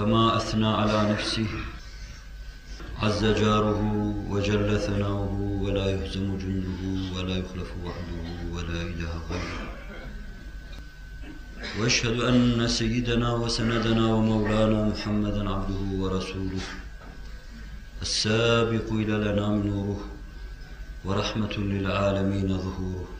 كما أثنى على نفسه. عز جاره وجل ثناؤه ولا يهزم جنده ولا يخلف وحده ولا إله غيره. وأشهد أن سيدنا وسندنا ومولانا محمدا عبده ورسوله السابق إلى الانام نوره ورحمة للعالمين ظهوره.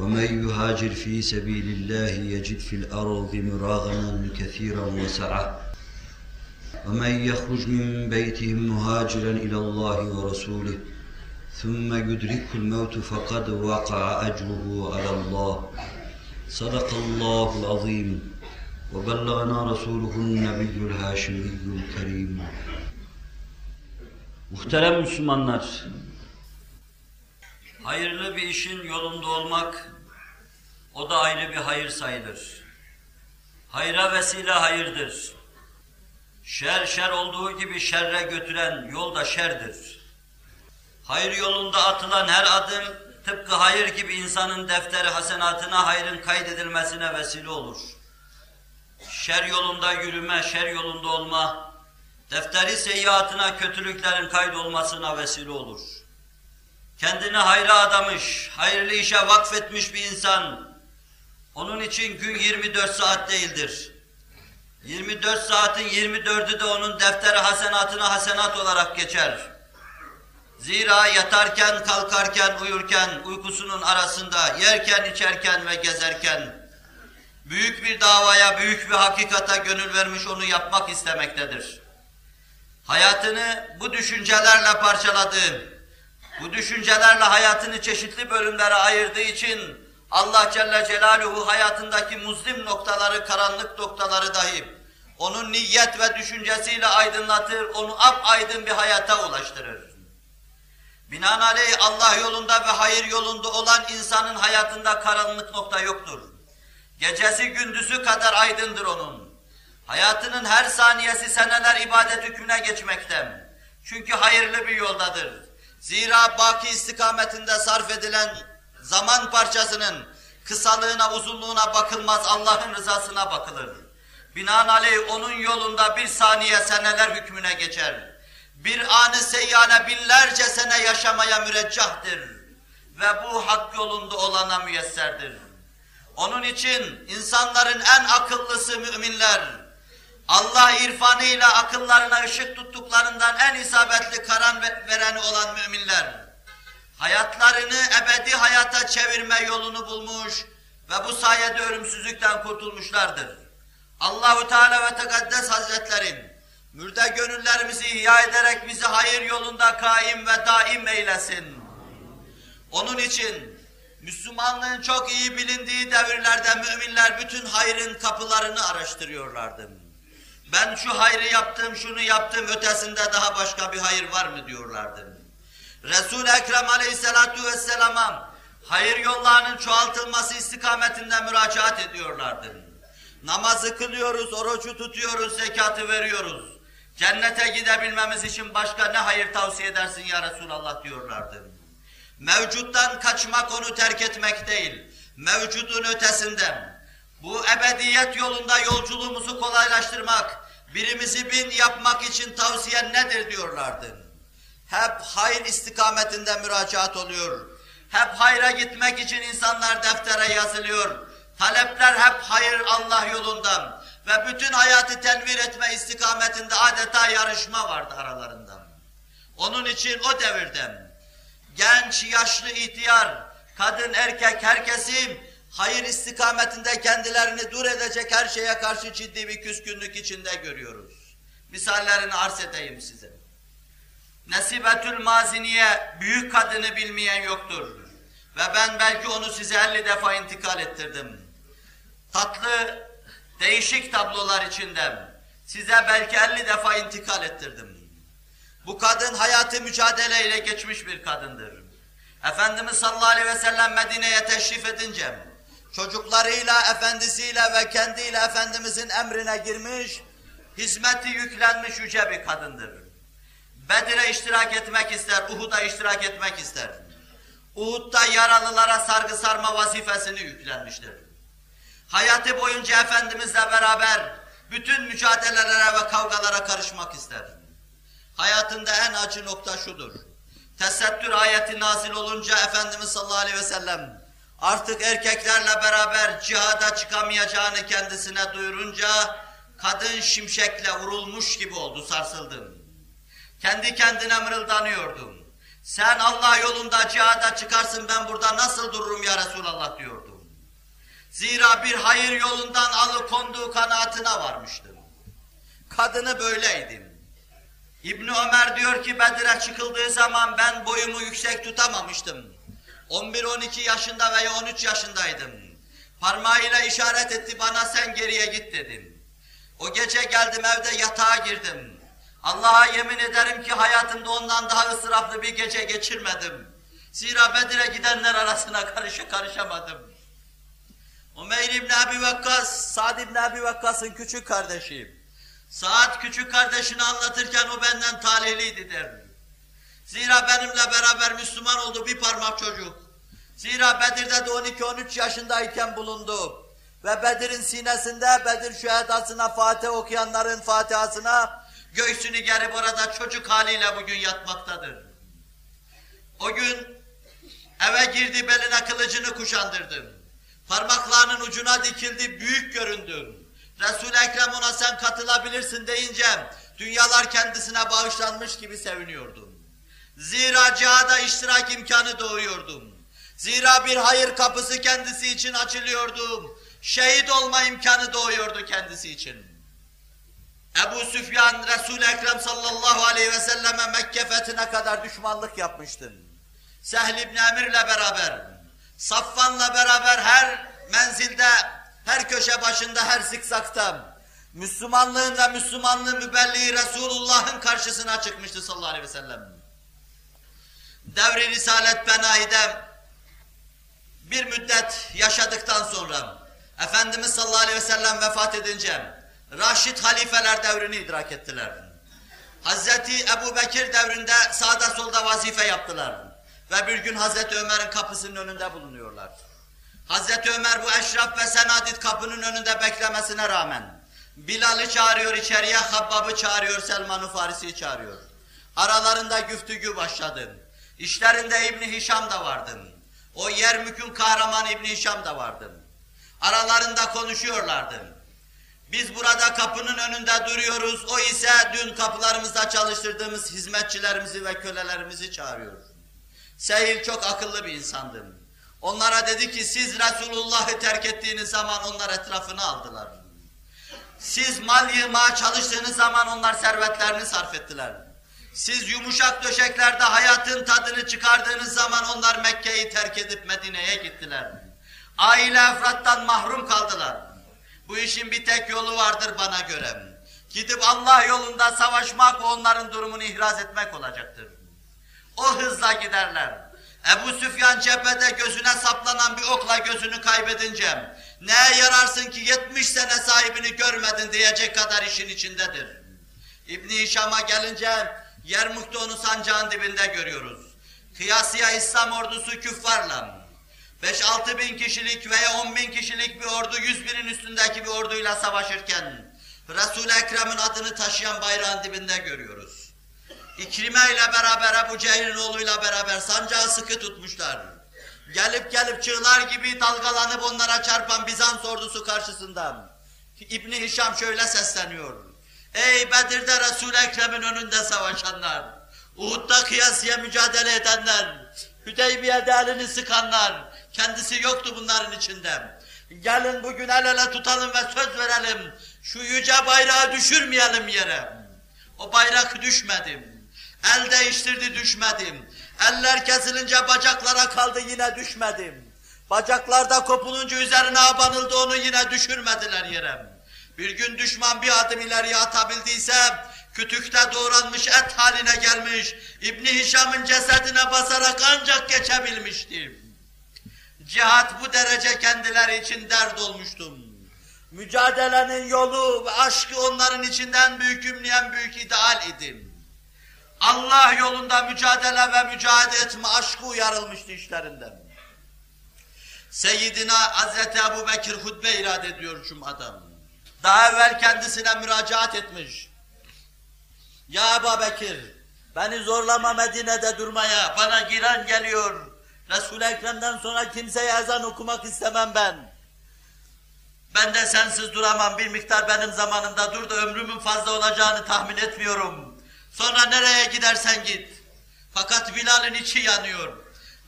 ومن يهاجر في سبيل الله يجد في الأرض مراغما كثيرا وسعة. ومن يخرج من بيته مهاجرا إلى الله ورسوله ثم يدركه الموت فقد وقع أجره على الله. صدق الله العظيم. وبلغنا رسوله النبي الهاشمي الكريم. Muhterem Müslümanlar, hayırlı bir işin yolunda olmak, o da ayrı bir hayır sayılır. Hayra vesile hayırdır. Şer şer olduğu gibi şerre götüren yol da şerdir. Hayır yolunda atılan her adım tıpkı hayır gibi insanın defteri hasenatına hayrın kaydedilmesine vesile olur şer yolunda yürüme, şer yolunda olma, defteri seyyiatına kötülüklerin kaydolmasına vesile olur. Kendini hayra adamış, hayırlı işe vakfetmiş bir insan, onun için gün 24 saat değildir. 24 saatin 24'ü de onun defteri hasenatına hasenat olarak geçer. Zira yatarken, kalkarken, uyurken, uykusunun arasında, yerken, içerken ve gezerken, büyük bir davaya, büyük bir hakikata gönül vermiş onu yapmak istemektedir. Hayatını bu düşüncelerle parçaladığı, bu düşüncelerle hayatını çeşitli bölümlere ayırdığı için Allah Celle Celaluhu hayatındaki muzlim noktaları, karanlık noktaları dahi onun niyet ve düşüncesiyle aydınlatır, onu ap aydın bir hayata ulaştırır. Binaenaleyh Allah yolunda ve hayır yolunda olan insanın hayatında karanlık nokta yoktur. Gecesi gündüzü kadar aydındır onun. Hayatının her saniyesi seneler ibadet hükmüne geçmekte. Çünkü hayırlı bir yoldadır. Zira baki istikametinde sarf edilen zaman parçasının kısalığına, uzunluğuna bakılmaz, Allah'ın rızasına bakılır. Binaenaleyh onun yolunda bir saniye seneler hükmüne geçer. Bir anı seyyane binlerce sene yaşamaya müreccahtır. Ve bu hak yolunda olana müyesserdir. Onun için insanların en akıllısı müminler, Allah irfanıyla akıllarına ışık tuttuklarından en isabetli karar vereni olan müminler, hayatlarını ebedi hayata çevirme yolunu bulmuş ve bu sayede ölümsüzlükten kurtulmuşlardır. Allahu Teala ve Tekaddes Hazretlerin mürde gönüllerimizi ihya ederek bizi hayır yolunda kaim ve daim eylesin. Onun için Müslümanlığın çok iyi bilindiği devirlerde müminler bütün hayrın kapılarını araştırıyorlardı. Ben şu hayrı yaptım, şunu yaptım, ötesinde daha başka bir hayır var mı diyorlardı. Resul-i Ekrem aleyhissalatu vesselama hayır yollarının çoğaltılması istikametinde müracaat ediyorlardı. Namazı kılıyoruz, orucu tutuyoruz, zekatı veriyoruz. Cennete gidebilmemiz için başka ne hayır tavsiye edersin ya Resulallah diyorlardı. Mevcuttan kaçmak onu terk etmek değil, mevcudun ötesinde. Bu ebediyet yolunda yolculuğumuzu kolaylaştırmak, birimizi bin yapmak için tavsiyen nedir diyorlardı. Hep hayır istikametinde müracaat oluyor. Hep hayra gitmek için insanlar deftere yazılıyor. Talepler hep hayır Allah yolundan ve bütün hayatı tenvir etme istikametinde adeta yarışma vardı aralarında. Onun için o devirde genç, yaşlı, ihtiyar, kadın, erkek, herkesin hayır istikametinde kendilerini dur edecek her şeye karşı ciddi bir küskünlük içinde görüyoruz. Misallerini arz edeyim size. Nesibetül Maziniye büyük kadını bilmeyen yoktur. Ve ben belki onu size 50 defa intikal ettirdim. Tatlı, değişik tablolar içinde size belki 50 defa intikal ettirdim. Bu kadın hayatı mücadeleyle geçmiş bir kadındır. Efendimiz sallallahu aleyhi ve sellem Medine'ye teşrif edince çocuklarıyla, efendisiyle ve kendiyle Efendimizin emrine girmiş, hizmeti yüklenmiş yüce bir kadındır. Bedir'e iştirak etmek ister, Uhud'a iştirak etmek ister. Uhud'da yaralılara sargı sarma vazifesini yüklenmiştir. Hayatı boyunca Efendimizle beraber bütün mücadelelere ve kavgalara karışmak ister. Hayatında en acı nokta şudur. Tesettür ayeti nazil olunca Efendimiz sallallahu aleyhi ve sellem artık erkeklerle beraber cihada çıkamayacağını kendisine duyurunca kadın şimşekle vurulmuş gibi oldu, sarsıldı. Kendi kendine mırıldanıyordum. Sen Allah yolunda cihada çıkarsın ben burada nasıl dururum ya Resulallah diyordum. Zira bir hayır yolundan alıkonduğu kanaatine varmıştım. Kadını böyleydim. İbni Ömer diyor ki Bedir'e çıkıldığı zaman ben boyumu yüksek tutamamıştım. 11-12 yaşında veya 13 yaşındaydım. Parmağıyla işaret etti bana sen geriye git dedim. O gece geldim evde yatağa girdim. Allah'a yemin ederim ki hayatımda ondan daha ısraflı bir gece geçirmedim. Zira Bedir'e gidenler arasına karışa karışamadım. Umeyr İbni Abi Vakkas, Sa'd İbni Abi Vakkas'ın küçük kardeşi. Saat küçük kardeşini anlatırken o benden talihliydi der. Zira benimle beraber Müslüman oldu bir parmak çocuk. Zira Bedir'de de 12-13 yaşındayken bulundu. Ve Bedir'in sinesinde Bedir şühedasına Fatih okuyanların Fatihasına göğsünü gerip orada çocuk haliyle bugün yatmaktadır. O gün eve girdi beline kılıcını kuşandırdı. Parmaklarının ucuna dikildi, büyük göründü. Resul-i Ekrem ona sen katılabilirsin deyince dünyalar kendisine bağışlanmış gibi seviniyordum. Zira cihada iştirak imkanı doğuyordum. Zira bir hayır kapısı kendisi için açılıyordu. Şehit olma imkanı doğuyordu kendisi için. Ebu Süfyan Resul-i Ekrem sallallahu aleyhi ve selleme Mekke fethine kadar düşmanlık yapmıştı. Sehl İbn Emir'le beraber, Safvan'la beraber her menzilde her köşe başında, her zikzakta Müslümanlığın ve Müslümanlığın mübelliği Resulullah'ın karşısına çıkmıştı sallallahu aleyhi ve sellem. Devri Risalet Benahi'de bir müddet yaşadıktan sonra Efendimiz sallallahu aleyhi ve sellem vefat edince Raşid halifeler devrini idrak ettiler. Hazreti Ebu Bekir devrinde sağda solda vazife yaptılar. Ve bir gün Hazreti Ömer'in kapısının önünde bulunuyorlar. Hazreti Ömer bu eşraf ve senadit kapının önünde beklemesine rağmen Bilal'i çağırıyor içeriye, Habbab'ı çağırıyor, Selman-ı Farisi'yi çağırıyor. Aralarında güftügü başladı. İşlerinde İbni Hişam da vardı. O Yermük'ün kahramanı İbni Hişam da vardı. Aralarında konuşuyorlardı. Biz burada kapının önünde duruyoruz, o ise dün kapılarımızda çalıştırdığımız hizmetçilerimizi ve kölelerimizi çağırıyor. Seyir çok akıllı bir insandı. Onlara dedi ki siz Resulullah'ı terk ettiğiniz zaman onlar etrafını aldılar. Siz mal yığmaya çalıştığınız zaman onlar servetlerini sarf ettiler. Siz yumuşak döşeklerde hayatın tadını çıkardığınız zaman onlar Mekke'yi terk edip Medine'ye gittiler. Aile efrattan mahrum kaldılar. Bu işin bir tek yolu vardır bana göre. Gidip Allah yolunda savaşmak onların durumunu ihraz etmek olacaktır. O hızla giderler. Ebu Süfyan cephede gözüne saplanan bir okla gözünü kaybedince neye yararsın ki 70 sene sahibini görmedin diyecek kadar işin içindedir. İbni Hişam'a gelince Yermuk'ta onu sancağın dibinde görüyoruz. Kıyasıya İslam ordusu küffarla 5-6 bin kişilik veya 10 bin kişilik bir ordu 100 binin üstündeki bir orduyla savaşırken Resul-i Ekrem'in adını taşıyan bayrağın dibinde görüyoruz. İkrime ile beraber Ebu Cehil'in oğluyla beraber sancağı sıkı tutmuşlar. Gelip gelip çığlar gibi dalgalanıp onlara çarpan Bizans ordusu karşısında İbni Hişam şöyle sesleniyor. Ey Bedir'de Resul-i Ekrem'in önünde savaşanlar! Uhud'da kıyasıya mücadele edenler, Hüdeybiye'de elini sıkanlar, kendisi yoktu bunların içinde. Gelin bugün el ele tutalım ve söz verelim, şu yüce bayrağı düşürmeyelim yere. O bayrak düşmedim. El değiştirdi düşmedim. Eller kesilince bacaklara kaldı yine düşmedim. Bacaklarda kopulunca üzerine abanıldı onu yine düşürmediler yere. Bir gün düşman bir adım ileriye atabildiyse kütükte doğranmış et haline gelmiş İbni Hişam'ın cesedine basarak ancak geçebilmişti. Cihat bu derece kendileri için dert olmuştum. Mücadelenin yolu ve aşkı onların içinden büyük ümleyen büyük ideal idim. Allah yolunda mücadele ve mücadele etme aşkı uyarılmıştı işlerinden. Seyyidina Hazreti Ebu Bekir hutbe irad ediyor Cuma'da. Daha evvel kendisine müracaat etmiş. Ya Ebu Bekir, beni zorlama Medine'de durmaya, bana giren geliyor. Resul-i Ekrem'den sonra kimseye ezan okumak istemem ben. Ben de sensiz duramam, bir miktar benim zamanımda dur da ömrümün fazla olacağını tahmin etmiyorum. Sonra nereye gidersen git. Fakat Bilal'in içi yanıyor.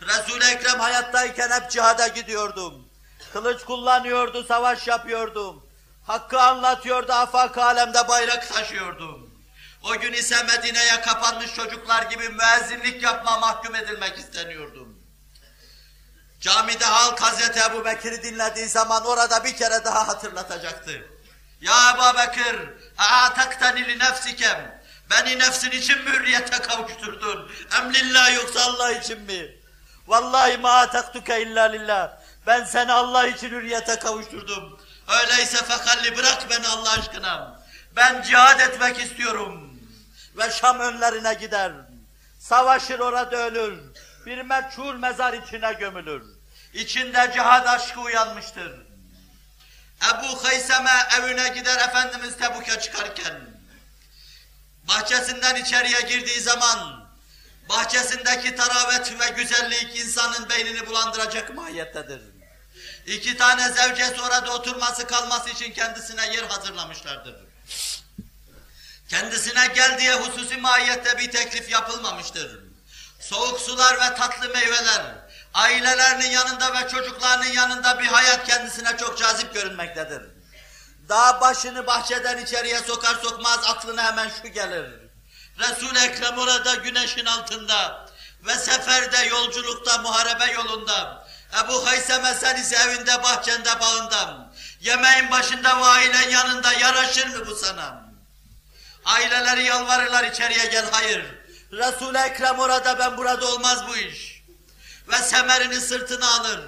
Resul-i Ekrem hayattayken hep cihada gidiyordum. Kılıç kullanıyordu, savaş yapıyordum. Hakkı anlatıyordu, afak alemde bayrak taşıyordum. O gün ise Medine'ye kapanmış çocuklar gibi müezzinlik yapma mahkum edilmek isteniyordum. Camide halk Hazreti Ebu Bekir'i dinlediği zaman orada bir kere daha hatırlatacaktı. Ya Ebu Bekir, اَاَتَكْتَنِ لِنَفْسِكَمْ Beni nefsin için mi hürriyete kavuşturdun? Emlillah yoksa Allah için mi? Vallahi ma taktuke illa lillah. Ben seni Allah için hürriyete kavuşturdum. Öyleyse fekalli bırak beni Allah aşkına. Ben cihad etmek istiyorum. Ve Şam önlerine gider. Savaşır orada ölür. Bir meçhul mezar içine gömülür. İçinde cihad aşkı uyanmıştır. Ebu Hayseme evine gider Efendimiz Tebuk'a çıkarken. Bahçesinden içeriye girdiği zaman bahçesindeki taravet ve güzellik insanın beynini bulandıracak mahiyettedir. İki tane zevcesi orada oturması kalması için kendisine yer hazırlamışlardır. Kendisine gel diye hususi mahiyette bir teklif yapılmamıştır. Soğuk sular ve tatlı meyveler, ailelerinin yanında ve çocuklarının yanında bir hayat kendisine çok cazip görünmektedir. Dağ başını bahçeden içeriye sokar sokmaz aklına hemen şu gelir. Resul-i Ekrem orada güneşin altında ve seferde, yolculukta, muharebe yolunda. Ebu Hayseme sen ise evinde, bahçende, bağında. Yemeğin başında ve ailen yanında yaraşır mı bu sana? Aileleri yalvarırlar içeriye gel, hayır. Resul-i Ekrem orada, ben burada olmaz bu iş. Ve semerini sırtına alır.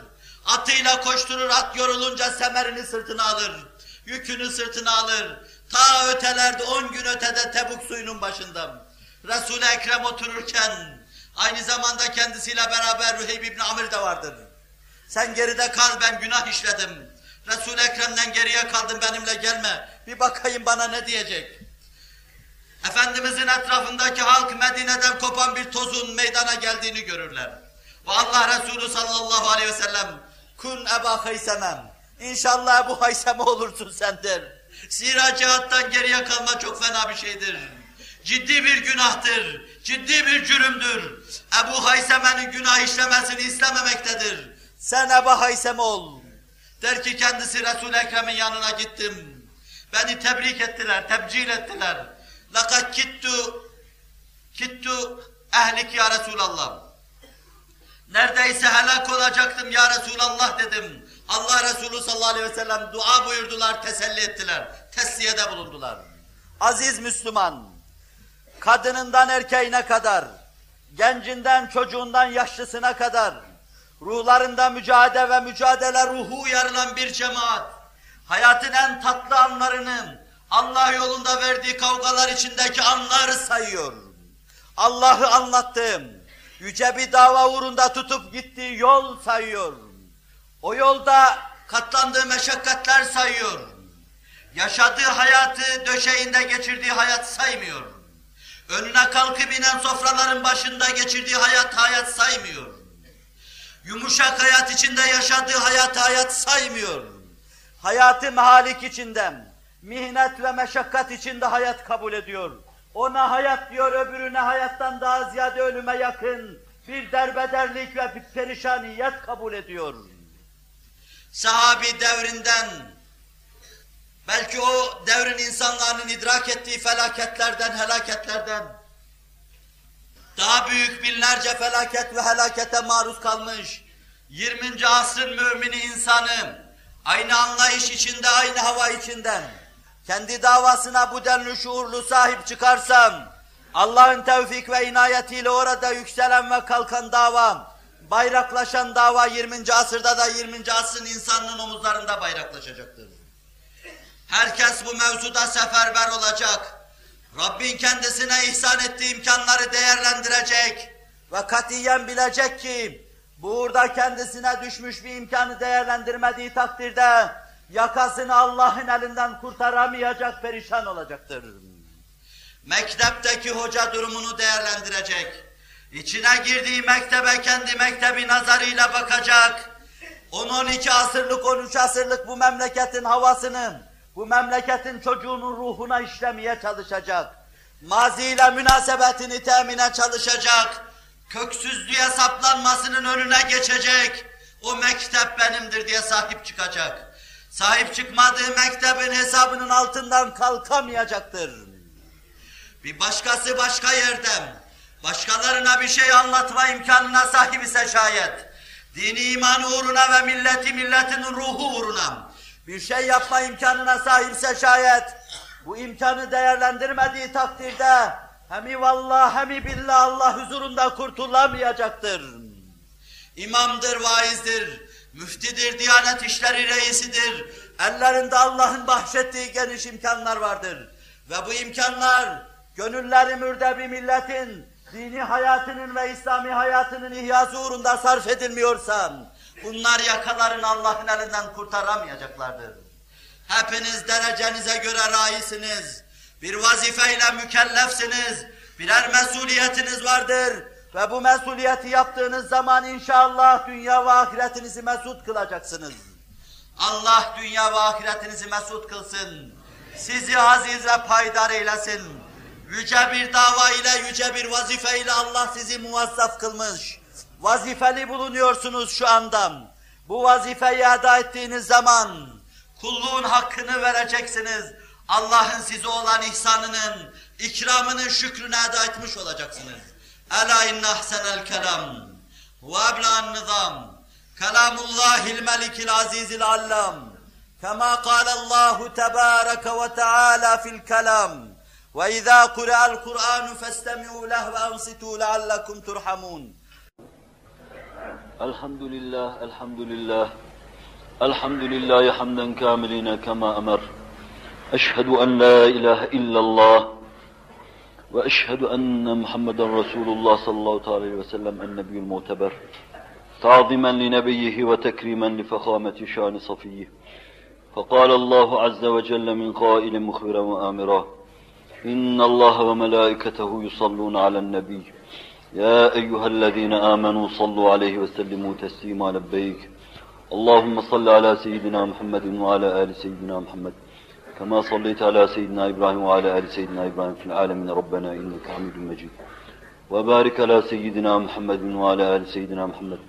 Atıyla koşturur, at yorulunca semerini sırtına alır. Yükünü sırtına alır. Ta ötelerde, on gün ötede Tebuk suyunun başında. Resul-i Ekrem otururken, aynı zamanda kendisiyle beraber Rüheyb İbni Amir de vardır. Sen geride kal, ben günah işledim. Resul-i Ekrem'den geriye kaldım, benimle gelme. Bir bakayım bana ne diyecek. Efendimizin etrafındaki halk Medine'den kopan bir tozun meydana geldiğini görürler. Ve Allah Resulü sallallahu aleyhi ve sellem kun Eba Haysemem. İnşallah bu Hayseme olursun sen der. Zira cihattan geriye kalma çok fena bir şeydir. Ciddi bir günahtır, ciddi bir cürümdür. Ebu Hayseme'nin günah işlemesini istememektedir. Sen Ebu Hayseme ol. Der ki kendisi Resul-i Ekrem'in yanına gittim. Beni tebrik ettiler, tebcil ettiler. لَقَدْ kittu kittu ehlik ya Resulallah. Neredeyse helak olacaktım ya Resulallah dedim. Allah Resulü sallallahu aleyhi ve sellem dua buyurdular, teselli ettiler. Tesliyede bulundular. Aziz Müslüman, kadınından erkeğine kadar, gencinden çocuğundan yaşlısına kadar, ruhlarında mücadele ve mücadele ruhu uyarılan bir cemaat, hayatın en tatlı anlarını, Allah yolunda verdiği kavgalar içindeki anları sayıyor. Allah'ı anlattım. Yüce bir dava uğrunda tutup gittiği yol sayıyor. O yolda katlandığı meşakkatler sayıyor. Yaşadığı hayatı, döşeğinde geçirdiği hayat saymıyor. Önüne kalkıp inen sofraların başında geçirdiği hayat, hayat saymıyor. Yumuşak hayat içinde yaşadığı hayat, hayat saymıyor. Hayatı mehalik içinden, mihnet ve meşakkat içinde hayat kabul ediyor. Ona hayat diyor, öbürüne hayattan daha ziyade ölüme yakın bir derbederlik ve bir perişaniyet kabul ediyor. Sahabi devrinden, belki o devrin insanların idrak ettiği felaketlerden, helaketlerden, daha büyük binlerce felaket ve helakete maruz kalmış, 20. asrın mümini insanı, aynı anlayış içinde, aynı hava içinden, kendi davasına bu denli şuurlu sahip çıkarsam, Allah'ın tevfik ve inayetiyle orada yükselen ve kalkan dava, bayraklaşan dava 20. asırda da 20. asrın insanının omuzlarında bayraklaşacaktır. Herkes bu mevzuda seferber olacak. Rabbin kendisine ihsan ettiği imkanları değerlendirecek ve katiyen bilecek ki burada kendisine düşmüş bir imkanı değerlendirmediği takdirde yakasını Allah'ın elinden kurtaramayacak, perişan olacaktır. Mektepteki hoca durumunu değerlendirecek. İçine girdiği mektebe kendi mektebi nazarıyla bakacak. 10-12 asırlık, 13 asırlık bu memleketin havasının, bu memleketin çocuğunun ruhuna işlemeye çalışacak. Maziyle münasebetini temine çalışacak. Köksüzlüğe saplanmasının önüne geçecek. O mektep benimdir diye sahip çıkacak. Sahip çıkmadığı mektebin hesabının altından kalkamayacaktır. Bir başkası başka yerden, başkalarına bir şey anlatma imkanına sahip ise şayet, dini iman uğruna ve milleti milletin ruhu uğruna bir şey yapma imkanına sahipse şayet, bu imkanı değerlendirmediği takdirde hemi vallah hemi billah Allah huzurunda kurtulamayacaktır. İmamdır, vaizdir, müftidir, diyanet işleri reisidir. Ellerinde Allah'ın bahşettiği geniş imkanlar vardır. Ve bu imkanlar gönülleri mürde bir milletin dini hayatının ve İslami hayatının ihyası uğrunda sarf edilmiyorsa bunlar yakalarını Allah'ın elinden kurtaramayacaklardır. Hepiniz derecenize göre raisiniz. Bir vazifeyle mükellefsiniz. Birer mesuliyetiniz vardır. Ve bu mesuliyeti yaptığınız zaman inşallah dünya ve ahiretinizi mesut kılacaksınız. Allah dünya ve ahiretinizi mesut kılsın. Sizi aziz ve paydar eylesin. Yüce bir dava ile, yüce bir vazife ile Allah sizi muvazzaf kılmış. Vazifeli bulunuyorsunuz şu anda. Bu vazifeyi eda ettiğiniz zaman kulluğun hakkını vereceksiniz. Allah'ın size olan ihsanının, ikramının şükrünü eda etmiş olacaksınız. Ela inne ahsenel kelam ve ebla'n nizam kelamullahil melikil azizil allam kema kâlallahu tebâreke ve teâlâ fil kelam kure'al Kur'anu festemi'û leh ve ansitû leallekum turhamun الحمد لله الحمد لله الحمد لله حمدا كاملين كما أمر أشهد أن لا إله إلا الله وأشهد أن محمدا رسول الله صلى الله عليه وسلم النبي المعتبر تعظيما لنبيه وتكريما لفخامة شان صفيه فقال الله عز وجل من قائل مخبرا وآمرا إن الله وملائكته يصلون على النبي يا أيها الذين آمنوا صلوا عليه وسلموا تسليما لبيك. اللهم صل على سيدنا محمد وعلى آل سيدنا محمد. كما صليت على سيدنا إبراهيم وعلى آل سيدنا إبراهيم في العالمين. ربنا إنك حميد مجيد. وبارك على سيدنا محمد وعلى آل سيدنا محمد.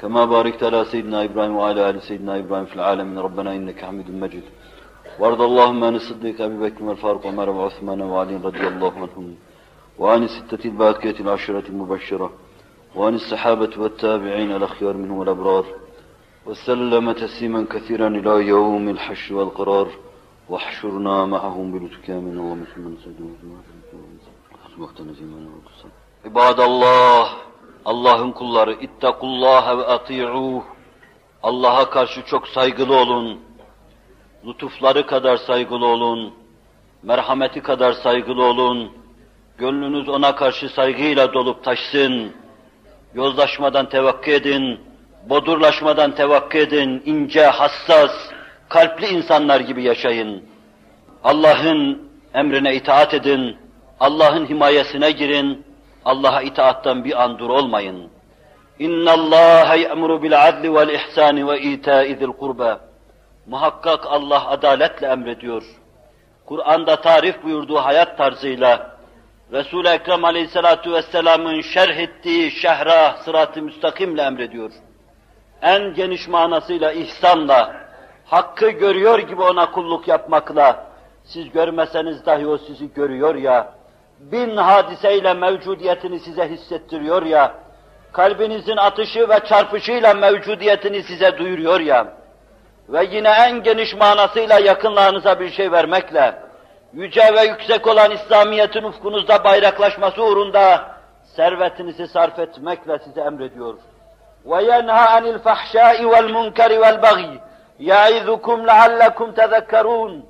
كما باركت على سيدنا إبراهيم وعلى آل سيدنا إبراهيم في العالمين. ربنا إنك حميد مجيد. وارض اللهم عن الصديق أبي بكر والفاروق وعمر وعثمان وعلي رضي الله عنهم. وعن الستة الباقية العشرة المبشرة وعن الصحابة والتابعين الأخيار منهم والأبرار وسلم تسليما كثيرا إلى يوم الحشر والقرار واحشرنا معهم بلطفك من اللهم صل وسلم İbadallah, Allah'ın kulları, ittakullaha ve ati'uh. Allah'a karşı çok saygılı olun. Lütufları kadar saygılı olun. Merhameti kadar saygılı olun. Gönlünüz ona karşı saygıyla dolup taşsın. Yozlaşmadan tevakkı edin. Bodurlaşmadan tevakkı edin. ince, hassas, kalpli insanlar gibi yaşayın. Allah'ın emrine itaat edin. Allah'ın himayesine girin. Allah'a itaattan bir an dur olmayın. Bil adli vel ihsani ve ita'i zil kurba. Muhakkak Allah adaletle emrediyor. Kur'an'da tarif buyurduğu hayat tarzıyla Resul-i Ekrem Aleyhisselatü Vesselam'ın şerh ettiği şehra sırat-ı müstakimle emrediyor. En geniş manasıyla ihsanla, hakkı görüyor gibi ona kulluk yapmakla, siz görmeseniz dahi o sizi görüyor ya, bin hadiseyle mevcudiyetini size hissettiriyor ya, kalbinizin atışı ve çarpışıyla mevcudiyetini size duyuruyor ya, ve yine en geniş manasıyla yakınlarınıza bir şey vermekle, yüce ve yüksek olan İslamiyet'in ufkunuzda bayraklaşması uğrunda servetinizi sarf etmekle size emrediyor. وَيَنْهَا عَنِ الْفَحْشَاءِ وَالْمُنْكَرِ وَالْبَغْيِ يَعِذُكُمْ لَعَلَّكُمْ تَذَكَّرُونَ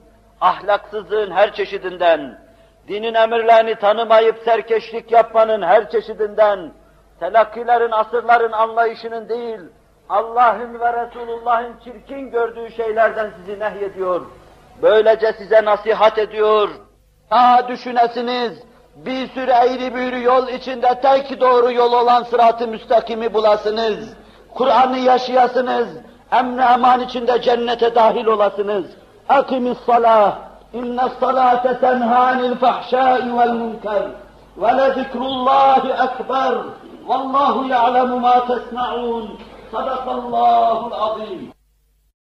Ahlaksızlığın her çeşidinden, dinin emirlerini tanımayıp serkeşlik yapmanın her çeşidinden, telakkilerin, asırların anlayışının değil, Allah'ın ve Resulullah'ın çirkin gördüğü şeylerden sizi nehyediyor. Böylece size nasihat ediyor. Ha düşünesiniz, bir sürü eğri büğrü yol içinde tek doğru yol olan sırat-ı müstakimi bulasınız. Kur'an'ı yaşayasınız, emni eman içinde cennete dahil olasınız. Salah, inne salate tenha anil fahşai vel münker. Ve lezikrullahi ekber. Vallahu ya'lemu ma tesna'un. Sadakallahul azim.